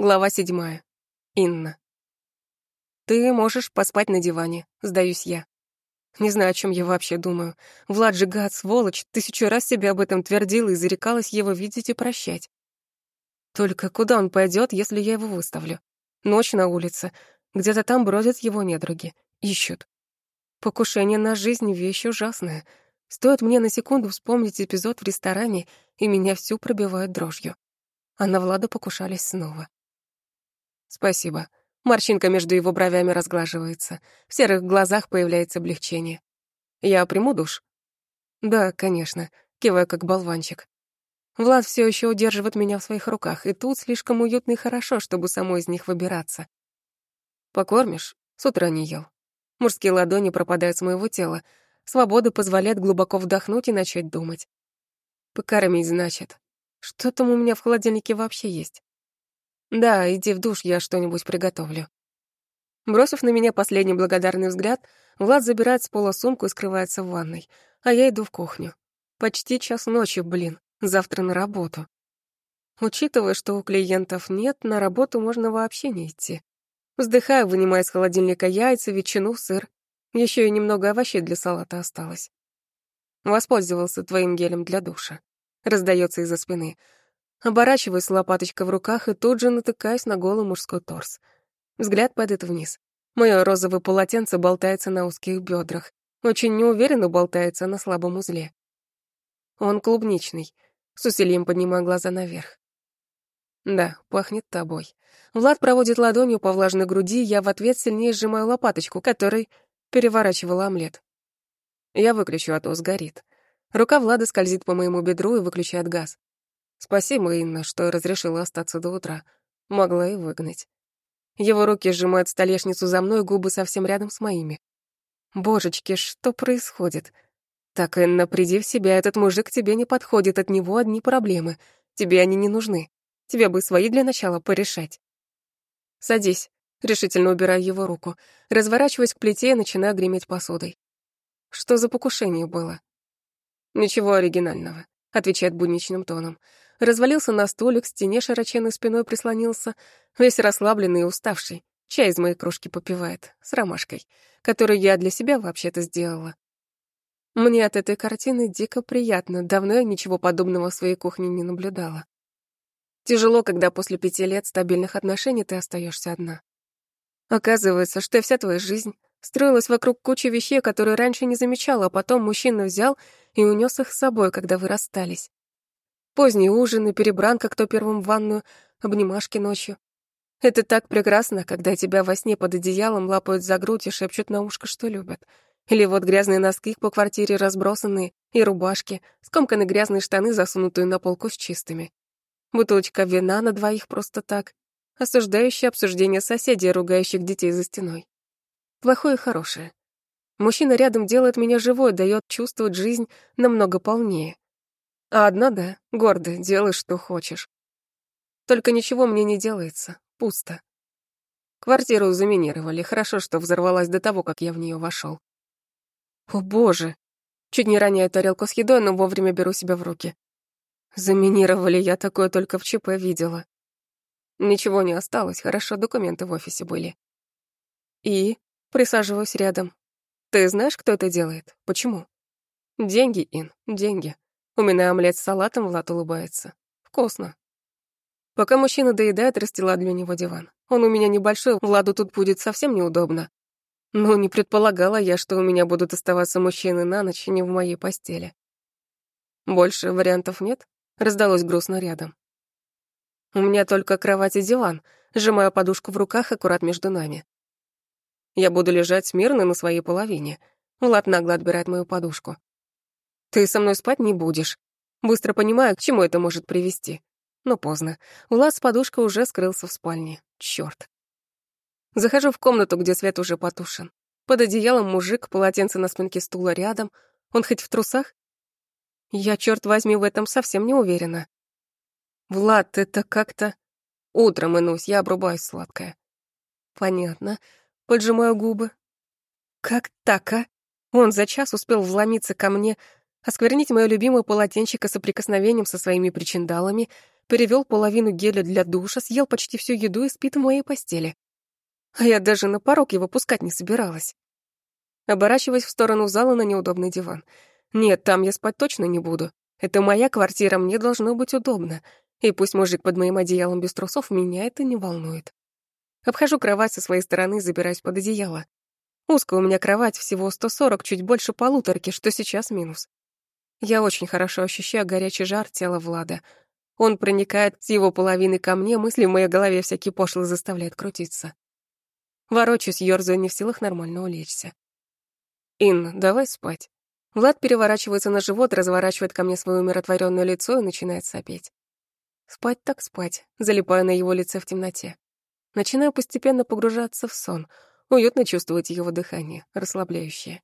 Глава седьмая. Инна. «Ты можешь поспать на диване», — сдаюсь я. Не знаю, о чем я вообще думаю. Влад же гад, сволочь, тысячу раз себе об этом твердила и зарекалась его видеть и прощать. Только куда он пойдет, если я его выставлю? Ночь на улице. Где-то там бродят его недруги. Ищут. Покушение на жизнь — вещь ужасная. Стоит мне на секунду вспомнить эпизод в ресторане, и меня всю пробивают дрожью. А на Влада покушались снова. «Спасибо». Морщинка между его бровями разглаживается. В серых глазах появляется облегчение. «Я приму душ?» «Да, конечно», — киваю как болванчик. Влад все еще удерживает меня в своих руках, и тут слишком уютно и хорошо, чтобы самой из них выбираться. «Покормишь?» С утра не ел. Мужские ладони пропадают с моего тела. Свобода позволяет глубоко вдохнуть и начать думать. Покормить, значит. Что там у меня в холодильнике вообще есть? «Да, иди в душ, я что-нибудь приготовлю». Бросив на меня последний благодарный взгляд, Влад забирает с пола сумку и скрывается в ванной, а я иду в кухню. Почти час ночи, блин, завтра на работу. Учитывая, что у клиентов нет, на работу можно вообще не идти. Вздыхаю, вынимая из холодильника яйца, ветчину, сыр. Еще и немного овощей для салата осталось. Воспользовался твоим гелем для душа. Раздается из-за спины. Оборачиваюсь лопаточкой в руках и тут же натыкаюсь на голый мужской торс. Взгляд падает вниз. Моё розовое полотенце болтается на узких бедрах. Очень неуверенно болтается на слабом узле. Он клубничный. С усилием поднимаю глаза наверх. Да, пахнет тобой. Влад проводит ладонью по влажной груди, я в ответ сильнее сжимаю лопаточку, которой переворачивала омлет. Я выключу, а то сгорит. Рука Влада скользит по моему бедру и выключает газ. Спасибо, Инна, что разрешила остаться до утра. Могла и выгнать. Его руки сжимают столешницу за мной, губы совсем рядом с моими. Божечки, что происходит? Так, Инна, приди в себя, этот мужик тебе не подходит, от него одни проблемы. Тебе они не нужны. Тебе бы свои для начала порешать. Садись. Решительно убираю его руку. Разворачиваюсь к плите и начинаю греметь посудой. Что за покушение было? Ничего оригинального, отвечает будничным тоном развалился на стуле, к стене широченной спиной прислонился, весь расслабленный и уставший. Чай из моей кружки попивает, с ромашкой, которую я для себя вообще-то сделала. Мне от этой картины дико приятно, давно я ничего подобного в своей кухне не наблюдала. Тяжело, когда после пяти лет стабильных отношений ты остаешься одна. Оказывается, что вся твоя жизнь строилась вокруг кучи вещей, которые раньше не замечала, а потом мужчина взял и унес их с собой, когда вы расстались. Поздний ужин и перебранка, кто первым в ванную, обнимашки ночью. Это так прекрасно, когда тебя во сне под одеялом лапают за грудь и шепчут на ушко, что любят. Или вот грязные носки по квартире разбросанные, и рубашки, скомканные грязные штаны, засунутые на полку с чистыми. Бутылочка вина на двоих просто так. Осуждающее обсуждение соседей, ругающих детей за стеной. Плохое и хорошее. Мужчина рядом делает меня живой, дает чувствовать жизнь намного полнее. А одна, да, гордо, делай, что хочешь. Только ничего мне не делается, пусто. Квартиру заминировали, хорошо, что взорвалась до того, как я в нее вошел. О, боже! Чуть не роняю тарелку с едой, но вовремя беру себя в руки. Заминировали, я такое только в ЧП видела. Ничего не осталось, хорошо, документы в офисе были. И присаживаюсь рядом. Ты знаешь, кто это делает? Почему? Деньги, Ин, деньги. У меня омлет с салатом, Влад улыбается. Вкусно. Пока мужчина доедает, расстила для него диван. Он у меня небольшой, Владу тут будет совсем неудобно. Но не предполагала я, что у меня будут оставаться мужчины на ночь не в моей постели. Больше вариантов нет? Раздалось грустно рядом. У меня только кровать и диван, сжимаю подушку в руках аккурат между нами. Я буду лежать смирно на своей половине. Влад нагло отбирает мою подушку. Ты со мной спать не будешь. Быстро понимаю, к чему это может привести. Но поздно. Влад с подушкой уже скрылся в спальне. Чёрт. Захожу в комнату, где свет уже потушен. Под одеялом мужик, полотенце на спинке стула рядом. Он хоть в трусах? Я, чёрт возьми, в этом совсем не уверена. Влад, это как-то... Утром, инусь, я обрубаюсь сладкое. Понятно. Поджимаю губы. Как так, а? Он за час успел вломиться ко мне, осквернить моё любимое полотенчико соприкосновением со своими причиндалами, перевел половину геля для душа, съел почти всю еду и спит в моей постели. А я даже на порог его пускать не собиралась. Оборачиваясь в сторону зала на неудобный диван. Нет, там я спать точно не буду. Это моя квартира, мне должно быть удобно. И пусть мужик под моим одеялом без трусов, меня это не волнует. Обхожу кровать со своей стороны и забираюсь под одеяло. Узкая у меня кровать, всего 140, чуть больше полуторки, что сейчас минус. Я очень хорошо ощущаю горячий жар тела Влада. Он проникает с его половины ко мне, мысли в моей голове всякие пошлые заставляют крутиться. Ворочаюсь, ёрзаю, не в силах нормально улечься. «Ин, давай спать». Влад переворачивается на живот, разворачивает ко мне свое умиротворенное лицо и начинает сопеть. Спать так спать, залипаю на его лице в темноте. Начинаю постепенно погружаться в сон, уютно чувствовать его дыхание, расслабляющее.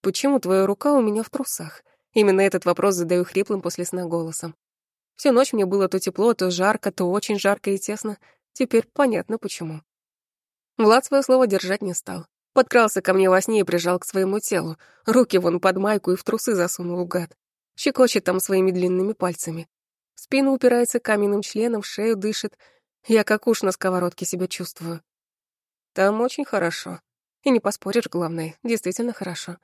«Почему твоя рука у меня в трусах?» Именно этот вопрос задаю хриплым после сна голосом. Всю ночь мне было то тепло, то жарко, то очень жарко и тесно. Теперь понятно, почему. Влад свое слово держать не стал. Подкрался ко мне во сне и прижал к своему телу. Руки вон под майку и в трусы засунул гад. Щекочет там своими длинными пальцами. В спину упирается каменным членом, шею дышит. Я как уж на сковородке себя чувствую. Там очень хорошо. И не поспоришь, главное, действительно хорошо.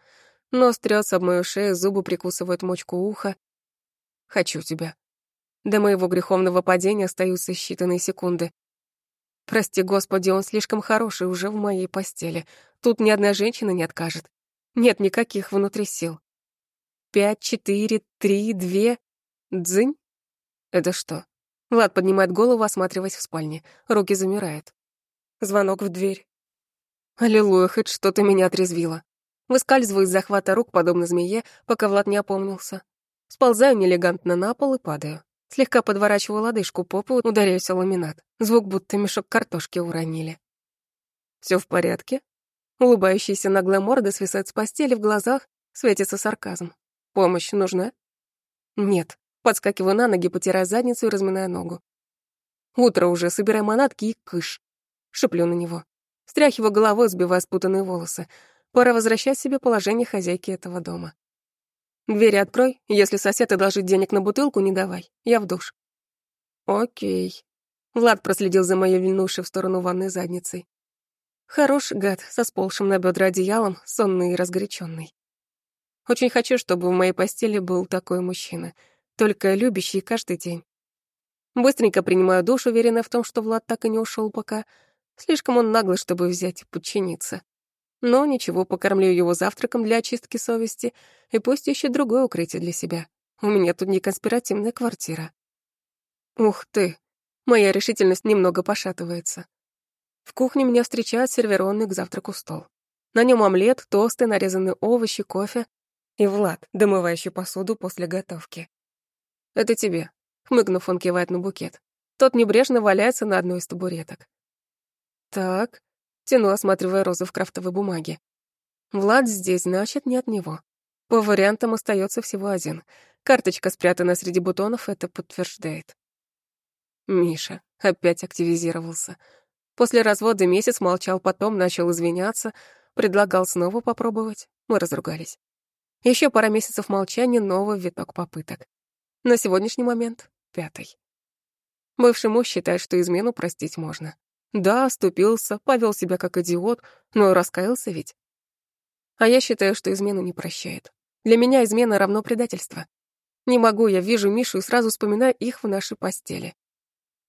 Нос трется об мою шею, зубы прикусывают мочку уха. Хочу тебя. До моего греховного падения остаются считанные секунды. Прости, Господи, он слишком хороший уже в моей постели. Тут ни одна женщина не откажет. Нет никаких внутри сил. Пять, четыре, три, две. Дзынь. Это что? Влад поднимает голову, осматриваясь в спальне. Руки замирают. Звонок в дверь. Аллилуйя, хоть что-то меня отрезвило. Выскальзываю из захвата рук, подобно змее, пока Влад не опомнился. Сползаю нелегантно на пол и падаю. Слегка подворачиваю лодыжку попу, ударяюсь о ламинат. Звук, будто мешок картошки уронили. Все в порядке?» Улыбающаяся наглая морда свисает с постели в глазах, светится сарказм. «Помощь нужна?» «Нет». Подскакиваю на ноги, потирая задницу и разминая ногу. «Утро уже, собирай манатки и кыш». Шиплю на него. Стряхиваю головой, сбивая спутанные волосы. Пора возвращать себе положение хозяйки этого дома. Двери открой. Если сосед одолжит денег на бутылку, не давай. Я в душ. Окей. Влад проследил за моей вильнувшей в сторону ванной задницей. Хорош гад, со сползшим на бедра одеялом, сонный и разгоряченный. Очень хочу, чтобы в моей постели был такой мужчина, только любящий каждый день. Быстренько принимаю душ, уверенная в том, что Влад так и не ушел пока. Слишком он наглый, чтобы взять и подчиниться. Но ничего, покормлю его завтраком для очистки совести, и пусть ищет другое укрытие для себя. У меня тут не конспиративная квартира. Ух ты, моя решительность немного пошатывается. В кухне меня встречает сервированный к завтраку стол. На нем омлет, тосты, нарезанные овощи, кофе и Влад, домывающий посуду после готовки. «Это тебе», — хмыкнув, он кивает на букет. Тот небрежно валяется на одной из табуреток. «Так, Тяну, осматривая розы в крафтовой бумаге. Влад здесь, значит, не от него. По вариантам остается всего один. Карточка, спрятанная среди бутонов, это подтверждает. Миша опять активизировался. После развода месяц молчал, потом начал извиняться, предлагал снова попробовать. Мы разругались. Еще пара месяцев молчания, новый виток попыток. На сегодняшний момент — пятый. Бывший муж считает, что измену простить можно. Да, оступился, повел себя как идиот, но раскаялся ведь. А я считаю, что измену не прощает. Для меня измена равно предательство. Не могу, я вижу Мишу и сразу вспоминаю их в нашей постели.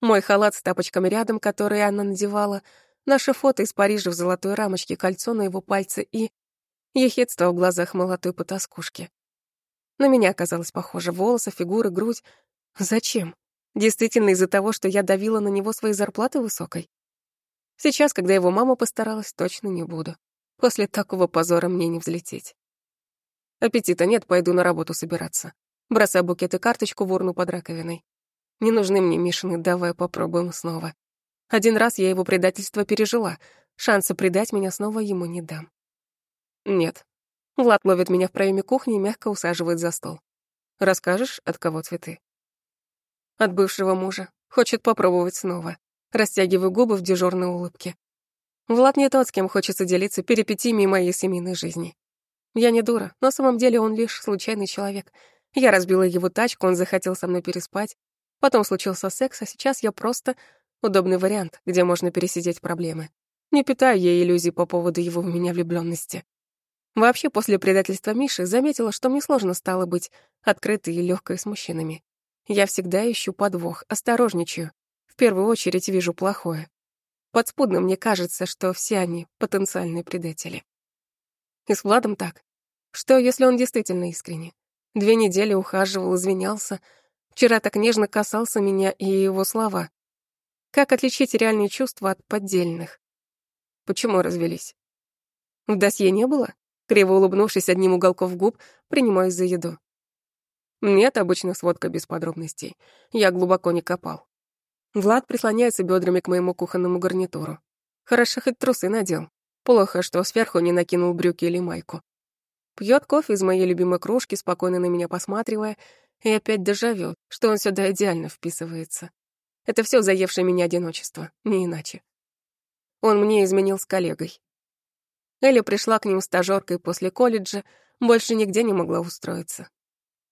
Мой халат с тапочками рядом, которые она надевала, наше фото из Парижа в золотой рамочке, кольцо на его пальце и... Ехидство в глазах молотой потаскушки. На меня оказалось похоже волосы, фигура, грудь. Зачем? Действительно из-за того, что я давила на него своей зарплаты высокой? Сейчас, когда его мама постаралась, точно не буду. После такого позора мне не взлететь. Аппетита нет, пойду на работу собираться. Бросаю букет и карточку в урну под раковиной. Не нужны мне Мишины, давай попробуем снова. Один раз я его предательство пережила. Шанса предать меня снова ему не дам. Нет. Влад ловит меня в проеме кухни и мягко усаживает за стол. Расскажешь, от кого цветы? От бывшего мужа. Хочет попробовать снова. Растягиваю губы в дежурной улыбке. Влад не тот, с кем хочется делиться перипетиями моей семейной жизни. Я не дура, на самом деле он лишь случайный человек. Я разбила его тачку, он захотел со мной переспать. Потом случился секс, а сейчас я просто удобный вариант, где можно пересидеть проблемы. Не питаю я иллюзий по поводу его в меня влюблённости. Вообще, после предательства Миши заметила, что мне сложно стало быть открытой и лёгкой с мужчинами. Я всегда ищу подвох, осторожничаю. В первую очередь вижу плохое. Подспудно мне кажется, что все они — потенциальные предатели. И с Владом так. Что, если он действительно искренне? Две недели ухаживал, извинялся. Вчера так нежно касался меня и его слова. Как отличить реальные чувства от поддельных? Почему развелись? В досье не было? Криво улыбнувшись одним уголков губ, принимаюсь за еду. Нет, обычно сводка без подробностей. Я глубоко не копал. Влад прислоняется бедрами к моему кухонному гарнитуру. Хорошо хоть трусы надел. Плохо, что сверху не накинул брюки или майку. Пьет кофе из моей любимой кружки, спокойно на меня посматривая, и опять дежавю, что он сюда идеально вписывается. Это все заевшее меня одиночество, не иначе. Он мне изменил с коллегой. Эля пришла к ним стажёркой после колледжа, больше нигде не могла устроиться.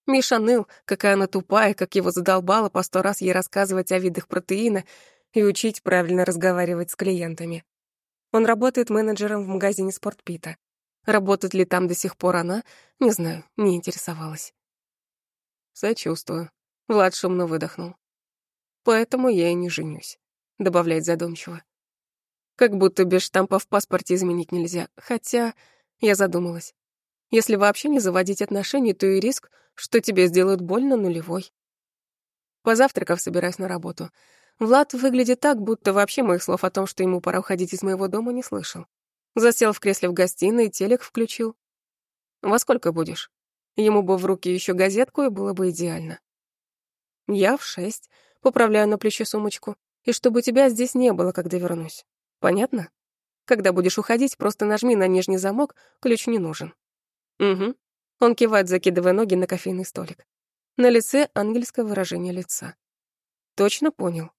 Миша ныл, какая она тупая, как его задолбало по сто раз ей рассказывать о видах протеина и учить правильно разговаривать с клиентами. Он работает менеджером в магазине спортпита. Работает ли там до сих пор она, не знаю, не интересовалась. Сочувствую. Влад шумно выдохнул. Поэтому я и не женюсь, добавляет задумчиво. Как будто без штампа в паспорте изменить нельзя. Хотя я задумалась. Если вообще не заводить отношения, то и риск, что тебе сделают больно, нулевой. Позавтракав, собираюсь на работу. Влад выглядит так, будто вообще моих слов о том, что ему пора уходить из моего дома, не слышал. Засел в кресле в гостиной, телек включил. «Во сколько будешь?» Ему бы в руки еще газетку, и было бы идеально. «Я в шесть», поправляю на плечо сумочку, «и чтобы тебя здесь не было, когда вернусь. Понятно? Когда будешь уходить, просто нажми на нижний замок, ключ не нужен». «Угу». Он кивает, закидывая ноги на кофейный столик. На лице ангельское выражение лица. «Точно понял?»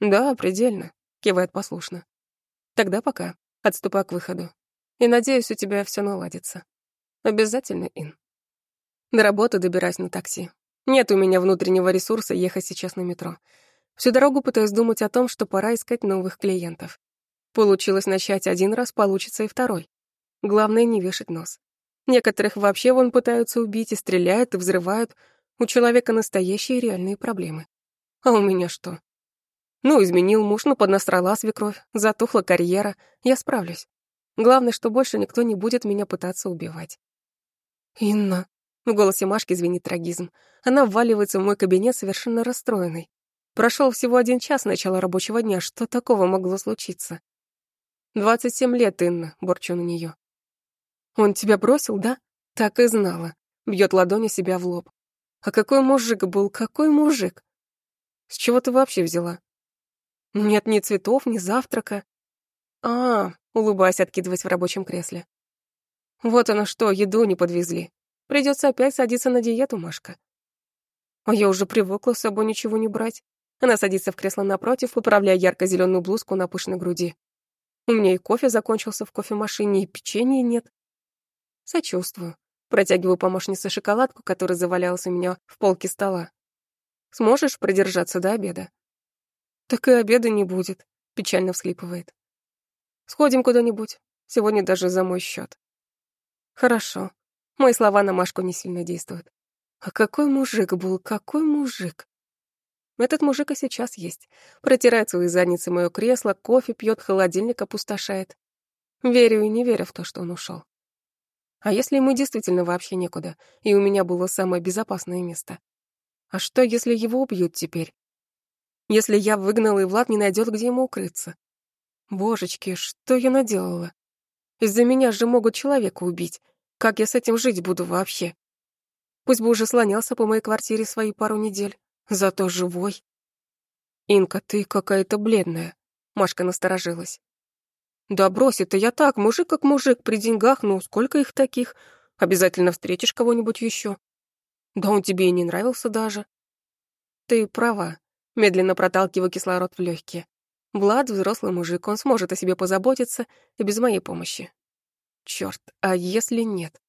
«Да, предельно», — кивает послушно. «Тогда пока. Отступаю к выходу. И надеюсь, у тебя все наладится. Обязательно, Ин». До работы добираюсь на такси. Нет у меня внутреннего ресурса ехать сейчас на метро. Всю дорогу пытаюсь думать о том, что пора искать новых клиентов. Получилось начать один раз, получится и второй. Главное, не вешать нос. Некоторых вообще вон пытаются убить и стреляют, и взрывают. У человека настоящие реальные проблемы. А у меня что? Ну, изменил муж, ну, поднасрала свекровь, затухла карьера. Я справлюсь. Главное, что больше никто не будет меня пытаться убивать. «Инна», — в голосе Машки звенит трагизм. Она вваливается в мой кабинет совершенно расстроенной. Прошел всего один час начала рабочего дня. Что такого могло случиться? «Двадцать семь лет, Инна», — борчу на нее. Он тебя бросил, да? Так и знала. Бьет ладони себя в лоб. А какой мужик был, какой мужик? С чего ты вообще взяла? Нет ни цветов, ни завтрака. А, улыбаясь, откидываясь в рабочем кресле. Вот оно что, еду не подвезли. Придется опять садиться на диету, Машка. А я уже привыкла с собой ничего не брать. Она садится в кресло напротив, поправляя ярко зеленую блузку на пышной груди. У меня и кофе закончился в кофемашине, и печенья нет. Сочувствую. Протягиваю помощнице шоколадку, которая завалялась у меня в полке стола. Сможешь продержаться до обеда? Так и обеда не будет, печально всхлипывает. Сходим куда-нибудь. Сегодня даже за мой счет. Хорошо. Мои слова на Машку не сильно действуют. А какой мужик был, какой мужик? Этот мужик и сейчас есть. Протирает свои задницы мое кресло, кофе пьет, холодильник опустошает. Верю и не верю в то, что он ушел. А если ему действительно вообще некуда, и у меня было самое безопасное место? А что, если его убьют теперь? Если я выгнала, и Влад не найдет, где ему укрыться? Божечки, что я наделала? Из-за меня же могут человека убить. Как я с этим жить буду вообще? Пусть бы уже слонялся по моей квартире свои пару недель. Зато живой. Инка, ты какая-то бледная. Машка насторожилась. Да брось, это я так, мужик как мужик, при деньгах, ну, сколько их таких? Обязательно встретишь кого-нибудь еще. Да он тебе и не нравился даже. Ты права. Медленно проталкиваю кислород в легкие. Влад взрослый мужик, он сможет о себе позаботиться и без моей помощи. Черт, а если нет?